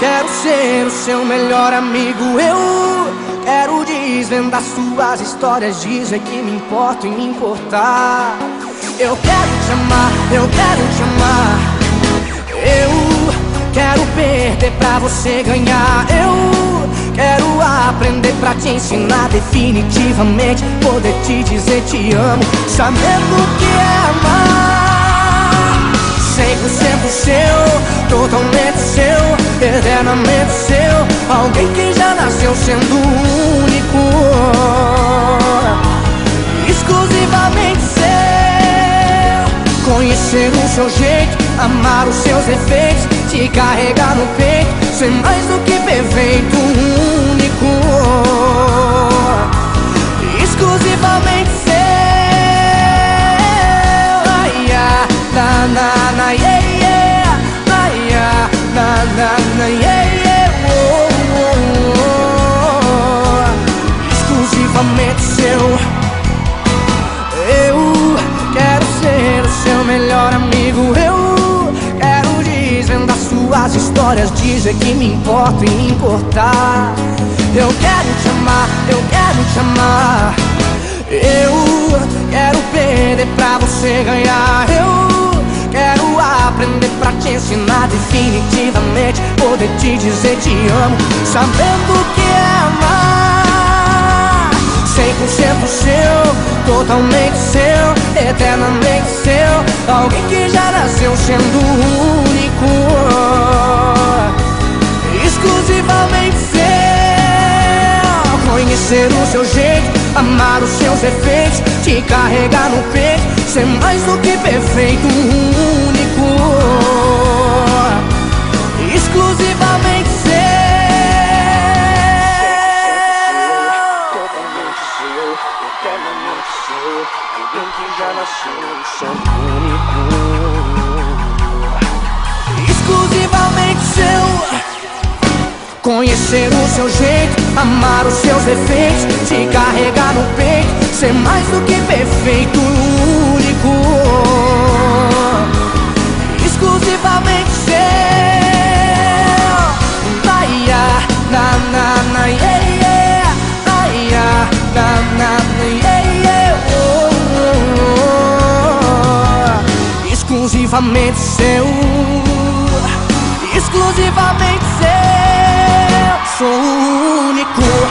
quero ser o seu melhor amigo. Eu quero desvendar suas histórias, dizer que me importo e me importar. Eu quero te amar, eu quero te amar. Eu quero perder pra você ganhar. Eu quero aprender pra te ensinar definitivamente. Poder te dizer te amo, sabendo que é amar. 100% seu, totalmente seu, eternamente seu. Alguém que já nasceu sendo único, exclusivamente seu. Conhecer o seu jeito, amar os seus defeitos, te carregar no peito, ser mais do que perfeito, único, exclusivamente seu. Suas histórias, dizer que me importo e me importar. Eu quero te amar, eu quero te amar. Eu quero perder pra você ganhar. Eu quero aprender pra te ensinar definitivamente. Poder te dizer te amo, sabendo que é amar. 100% seu, totalmente seu, eternamente seu. Alguém que já nasceu sendo único, Conhecer o seu jeito, amar os seus defeitos, te carregar no peito, ser mais do que perfeito, único, exclusivamente seu. Totalmente seu, eternamente seu. Alguém que já nasceu sendo único. exclusivamente seu. Conhecer o seu jeito, amar os seus defeitos, te carregar no peito, ser mais do que perfeito, único, exclusivamente seu. Ai, na, na, na, yeah, yeah. Ai, na, na, na, yeah, yeah. Oh, oh, oh. Exclusivamente seu exclusivamente seu. Sou o único.